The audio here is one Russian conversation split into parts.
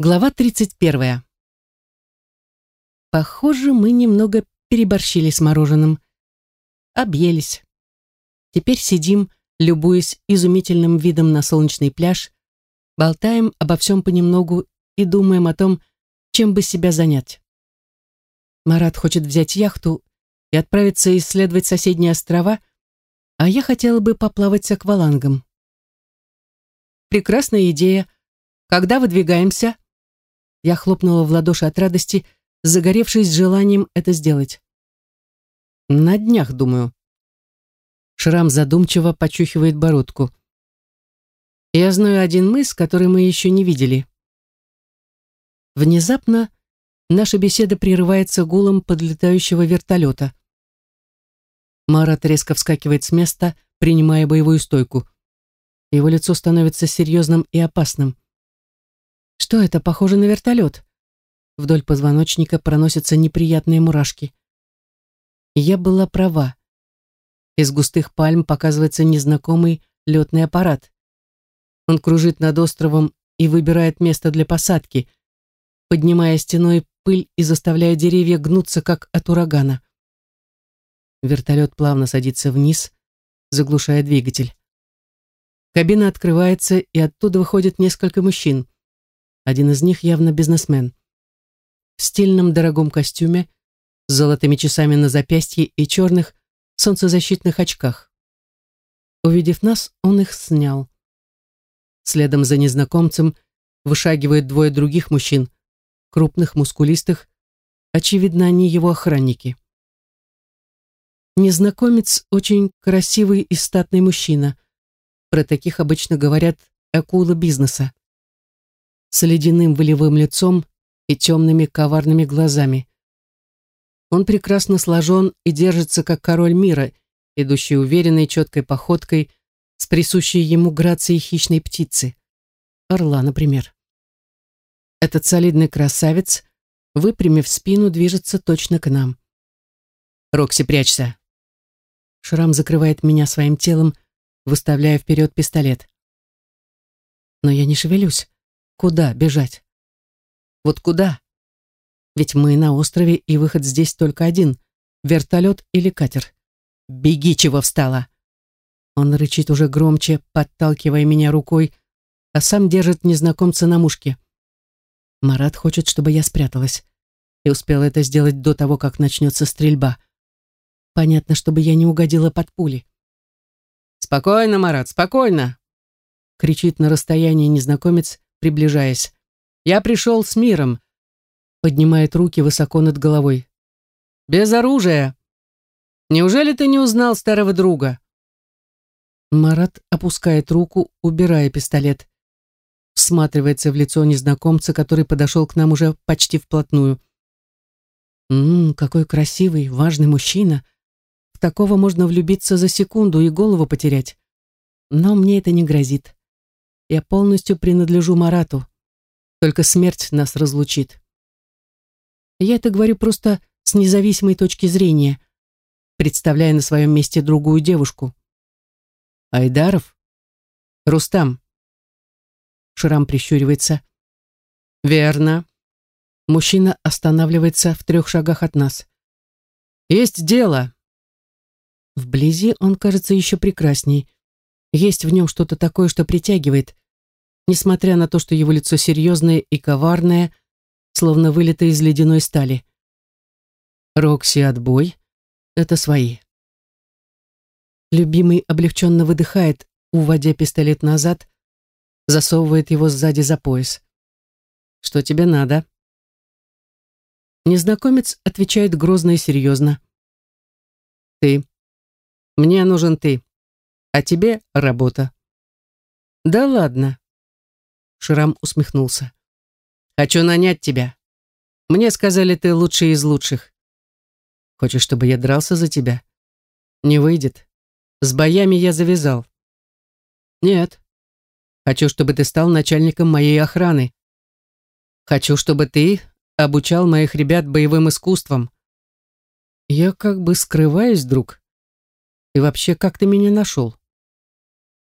Глава 31. Похоже, мы немного переборщили с мороженым. Объелись. Теперь сидим, любуясь изумительным видом на солнечный пляж, болтаем обо всем понемногу и думаем о том, чем бы себя занять. Марат хочет взять яхту и отправиться исследовать соседние острова, а я хотела бы поплавать с аквалангом. Прекрасная идея. Когда выдвигаемся? Я хлопнула в ладоши от радости, загоревшись желанием это сделать. На днях, думаю. Шрам задумчиво почухивает бородку. Я знаю один мыс, который мы еще не видели. Внезапно наша беседа прерывается гулом подлетающего вертолета. Марат резко вскакивает с места, принимая боевую стойку. Его лицо становится серьезным и опасным. Что это, похоже на вертолет? Вдоль позвоночника проносятся неприятные мурашки. Я была права. Из густых пальм показывается незнакомый летный аппарат. Он кружит над островом и выбирает место для посадки, поднимая стеной пыль и заставляя деревья гнуться, как от урагана. Вертолет плавно садится вниз, заглушая двигатель. Кабина открывается, и оттуда выходит несколько мужчин. Один из них явно бизнесмен. В стильном дорогом костюме, с золотыми часами на запястье и черных солнцезащитных очках. Увидев нас, он их снял. Следом за незнакомцем вышагивают двое других мужчин, крупных, мускулистых. Очевидно, они его охранники. Незнакомец очень красивый и статный мужчина. Про таких обычно говорят акула бизнеса с ледяным волевым лицом и темными коварными глазами. Он прекрасно сложен и держится как король мира, идущий уверенной четкой походкой с присущей ему грацией хищной птицы. Орла, например. Этот солидный красавец, выпрямив спину, движется точно к нам. «Рокси, прячься!» Шрам закрывает меня своим телом, выставляя вперед пистолет. Но я не шевелюсь. Куда бежать? Вот куда? Ведь мы на острове, и выход здесь только один — вертолет или катер. «Беги, чего встала!» Он рычит уже громче, подталкивая меня рукой, а сам держит незнакомца на мушке. Марат хочет, чтобы я спряталась, и успела это сделать до того, как начнется стрельба. Понятно, чтобы я не угодила под пули. «Спокойно, Марат, спокойно!» кричит на расстоянии незнакомец, приближаясь. «Я пришел с миром», — поднимает руки высоко над головой. «Без оружия. Неужели ты не узнал старого друга?» Марат опускает руку, убирая пистолет. Всматривается в лицо незнакомца, который подошел к нам уже почти вплотную. «Ммм, какой красивый, важный мужчина. В такого можно влюбиться за секунду и голову потерять. Но мне это не грозит. Я полностью принадлежу Марату. Только смерть нас разлучит. Я это говорю просто с независимой точки зрения, представляя на своем месте другую девушку. Айдаров? Рустам. Шрам прищуривается. Верно. Мужчина останавливается в трех шагах от нас. Есть дело. Вблизи он кажется еще прекрасней. Есть в нем что-то такое, что притягивает, несмотря на то, что его лицо серьезное и коварное, словно вылито из ледяной стали. Рокси отбой — это свои. Любимый облегченно выдыхает, уводя пистолет назад, засовывает его сзади за пояс. «Что тебе надо?» Незнакомец отвечает грозно и серьезно. «Ты. Мне нужен ты а тебе работа». «Да ладно». Шрам усмехнулся. «Хочу нанять тебя. Мне сказали, ты лучший из лучших. Хочешь, чтобы я дрался за тебя? Не выйдет. С боями я завязал. Нет. Хочу, чтобы ты стал начальником моей охраны. Хочу, чтобы ты обучал моих ребят боевым искусствам. Я как бы скрываюсь, друг. И вообще, как ты меня нашел?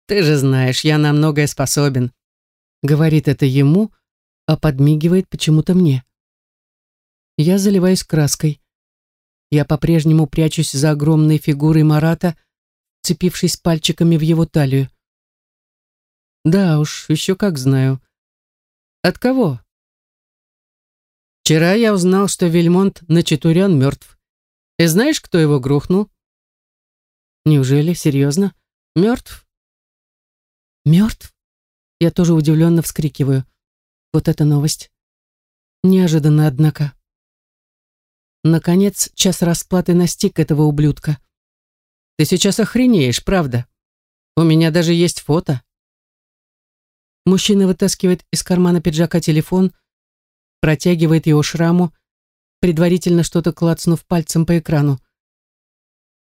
Ты же знаешь, я на многое способен. Говорит это ему, а подмигивает почему-то мне. Я заливаюсь краской. Я по-прежнему прячусь за огромной фигурой Марата, цепившись пальчиками в его талию. Да уж, еще как знаю. От кого? Вчера я узнал, что Вельмонт Начатурян мертв. И знаешь, кто его грохнул? Неужели? Серьезно? Мертв? Мертв? Я тоже удивленно вскрикиваю. Вот эта новость. Неожиданно, однако. Наконец, час расплаты настиг этого ублюдка. Ты сейчас охренеешь, правда? У меня даже есть фото. Мужчина вытаскивает из кармана пиджака телефон, протягивает его шраму, предварительно что-то клацнув пальцем по экрану.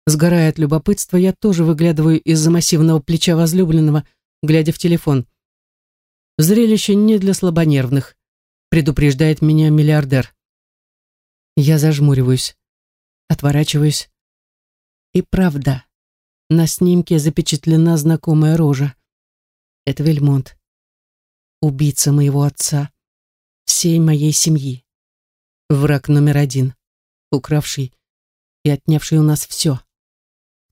Сгорая от любопытства, я тоже выглядываю из-за массивного плеча возлюбленного, глядя в телефон. Зрелище не для слабонервных, предупреждает меня миллиардер. Я зажмуриваюсь, отворачиваюсь. И правда, на снимке запечатлена знакомая рожа. Это Вельмонт убийца моего отца, всей моей семьи. Враг номер один, укравший и отнявший у нас все,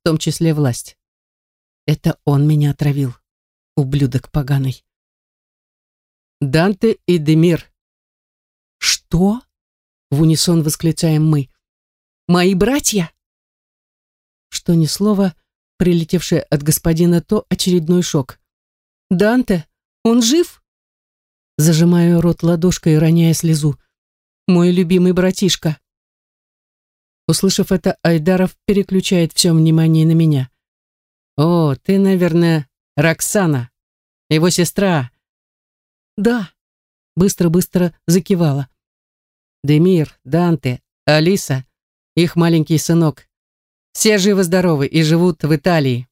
в том числе власть. Это он меня отравил, ублюдок поганый. Данте и Демир. Что? В унисон восклицаем мы. Мои братья? Что ни слова, прилетевшее от господина, то очередной шок. Данте, он жив? Зажимаю рот ладошкой, роняя слезу. «Мой любимый братишка!» Услышав это, Айдаров переключает все внимание на меня. «О, ты, наверное, Роксана, его сестра». «Да», — быстро-быстро закивала. «Демир, Данте, Алиса, их маленький сынок. Все живы-здоровы и живут в Италии».